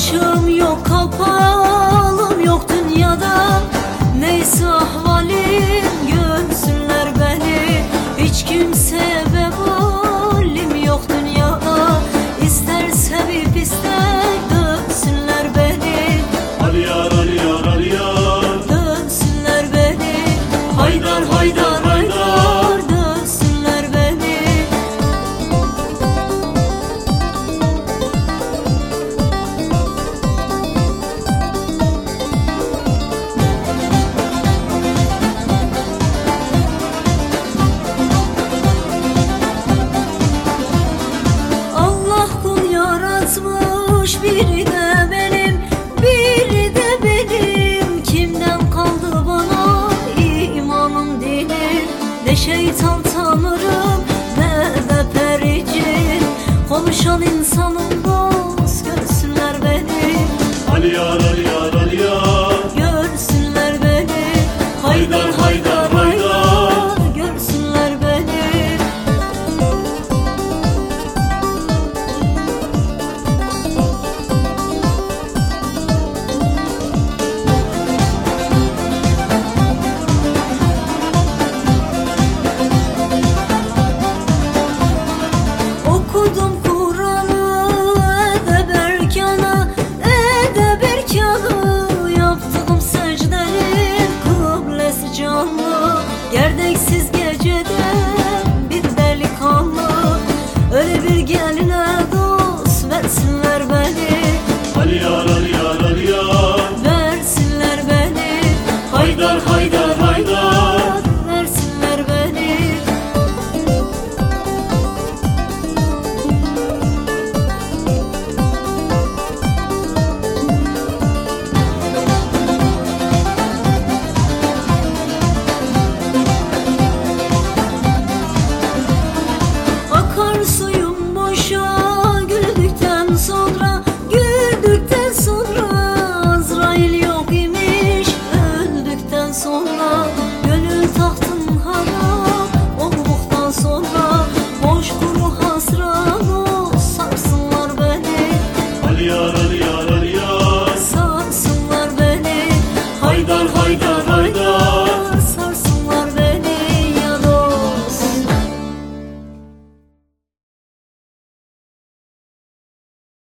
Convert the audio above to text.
açım yok kapalım yok dünyada. Neyse ahvalim görsünler beni. Hiç kimse vebalim yok dünyada. İster sevip ister dönsünler beni. Ali yar Ali yar Ali yar Dönsünler beni. Haydar haydar haydar. E şeytan tanırım ve, ve pericin. Konuşan insanı